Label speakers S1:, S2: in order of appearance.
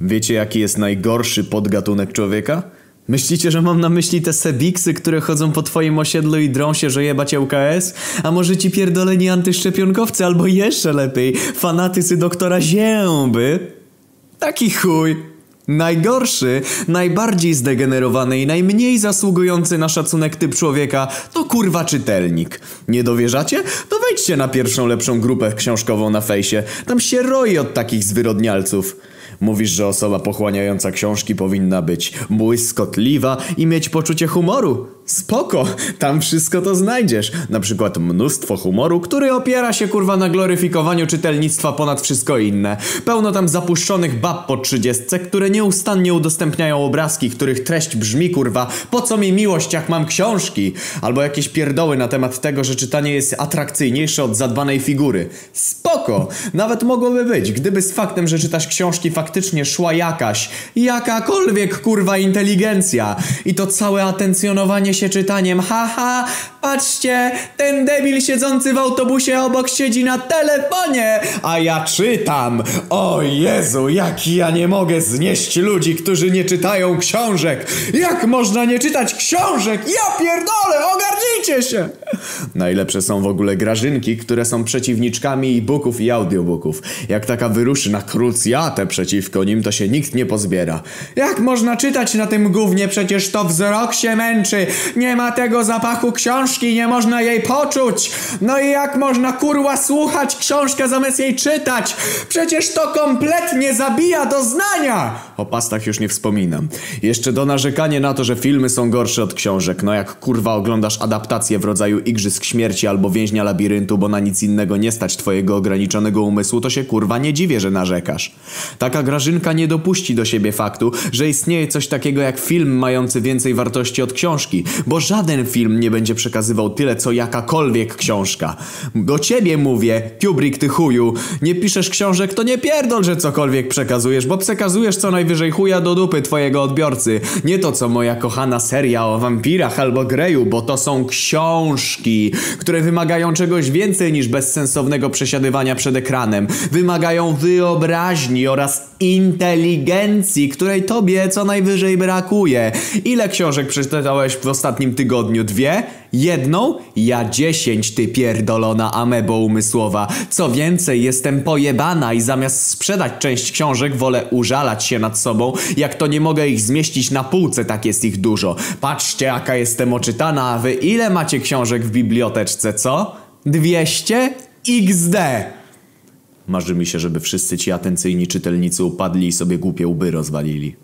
S1: Wiecie jaki jest najgorszy podgatunek człowieka? Myślicie, że mam na myśli te sebiksy, które chodzą po twoim osiedlu i drą się, że jebać ŁKS? A może ci pierdoleni antyszczepionkowcy, albo jeszcze lepiej, fanatycy doktora Zięby? Taki chuj. Najgorszy, najbardziej zdegenerowany i najmniej zasługujący na szacunek typ człowieka to kurwa czytelnik. Nie dowierzacie? To wejdźcie na pierwszą lepszą grupę książkową na fejsie. Tam się roi od takich zwyrodnialców. Mówisz, że osoba pochłaniająca książki powinna być błyskotliwa i mieć poczucie humoru. Spoko, tam wszystko to znajdziesz. Na przykład mnóstwo humoru, który opiera się kurwa na gloryfikowaniu czytelnictwa ponad wszystko inne. Pełno tam zapuszczonych bab po trzydziestce, które nieustannie udostępniają obrazki, których treść brzmi kurwa po co mi miłość jak mam książki? Albo jakieś pierdoły na temat tego, że czytanie jest atrakcyjniejsze od zadbanej figury. Spoko, nawet mogłoby być, gdyby z faktem, że czytasz książki faktycznie szła jakaś, jakakolwiek kurwa inteligencja. I to całe atencjonowanie się czytaniem. Haha, patrzcie, ten debil siedzący w autobusie obok siedzi na telefonie, a ja czytam. O Jezu, jak ja nie mogę znieść ludzi, którzy nie czytają książek. Jak można nie czytać książek? Ja pierdolę, się! Najlepsze są w ogóle grażynki, które są przeciwniczkami e-booków i audiobooków. Jak taka wyruszy na krucjatę przeciwko nim, to się nikt nie pozbiera. Jak można czytać na tym gównie? Przecież to wzrok się męczy. Nie ma tego zapachu książki, nie można jej poczuć. No i jak można kurwa słuchać książkę zamiast jej czytać? Przecież to kompletnie zabija doznania! O pastach już nie wspominam. Jeszcze do narzekanie na to, że filmy są gorsze od książek. No jak kurwa oglądasz adaptację w rodzaju Igrzysk Śmierci albo Więźnia Labiryntu, bo na nic innego nie stać twojego ograniczonego umysłu, to się kurwa nie dziwię, że narzekasz. Taka grażynka nie dopuści do siebie faktu, że istnieje coś takiego jak film mający więcej wartości od książki, bo żaden film nie będzie przekazywał tyle, co jakakolwiek książka. Do ciebie mówię, Kubrick ty chuju, nie piszesz książek, to nie pierdol, że cokolwiek przekazujesz, bo przekazujesz co najwyżej chuja do dupy twojego odbiorcy. Nie to, co moja kochana seria o wampirach albo Greju, bo to są książki, które wymagają czegoś więcej niż bezsensownego przesiadywania przed ekranem. Wymagają wyobraźni oraz inteligencji, której tobie co najwyżej brakuje. Ile książek przeczytałeś w ostatnim tygodniu? Dwie? Jedną? Ja dziesięć, ty pierdolona amebo umysłowa. Co więcej, jestem pojebana i zamiast sprzedać część książek, wolę użalać się nad sobą, jak to nie mogę ich zmieścić na półce, tak jest ich dużo. Patrzcie, jaka jestem oczytana, a wy ile macie książek w biblioteczce, co? 200? XD! Marzy mi się, żeby wszyscy ci atencyjni czytelnicy upadli i sobie głupie łby rozwalili.